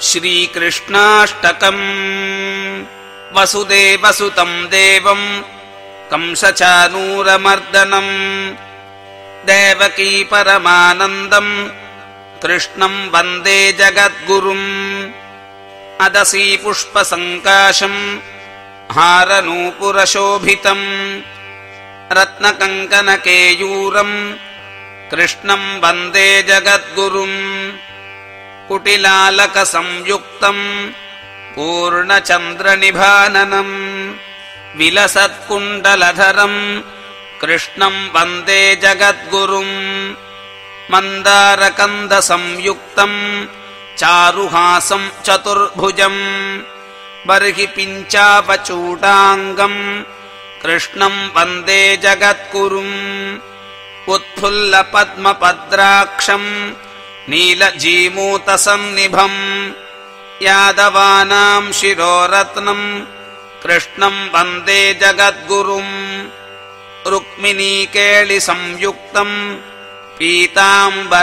श्रीकृष्णाष्टकम्। वसुदेवसुतम् देवम् कंसचानूरमर्दनम्। देवकी परमानन्दम् कृष्णम् वन्दे जगद्गुरुम्। अदसी पुष्पसङ्काशम् हारनूपुरशोभितम्। रत्नकङ्कनकेयूरम् कृष्णम् वन्दे जगद्गुरुम् कुटिलालकसंयुक्तम् पूर्णचन्द्रनिभाननम् विलसत्कुण्डलधरम् कृष्णम् वन्दे जगद्गुरुम् मन्दारकन्दसंयुक्तम् चारुहासम् चतुर्भुजम् बर्हि पिञ्चापचूडाङ्गम् कृष्णम् वन्दे जगद्गुरुम् उत्फुल्लपद्मपद्राक्षम् नीलजीमूतसन्निभम् यादवानाम् शिरोरत्नम् कृष्णम् वन्दे जगद्गुरुम् रुक्मिणीकेळिसंयुक्तम् पीताम्बरशुशोभितम्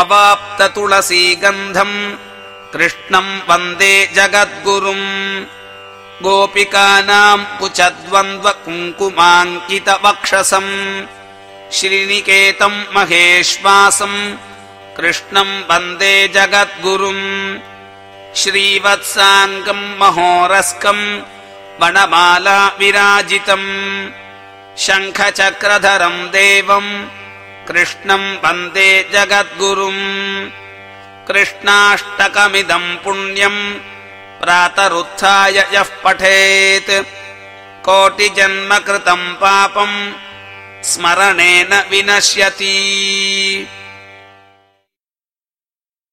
अवाप्ततुलसीगन्धम् कृष्णम् वन्दे जगद्गुरुम् गोपिकानाम् कुचद्वन्द्वकुङ्कुमाङ्कितवक्षसम् श्रीनिकेतम् महेश्वासम् कृष्णम् वन्दे जगद्गुरुम् श्रीवत्साङ्गम् महोरस्कम् वनमाला विराजितम् शङ्खचक्रधरम् देवम् कृष्णम् वन्दे जगद्गुरुम् कृष्णाष्टकमिदम् पुण्यम् प्रातरुत्थाय यः पठेत्। कोटिजन्म कृतम् पापम् स्मरणेन विनश्यति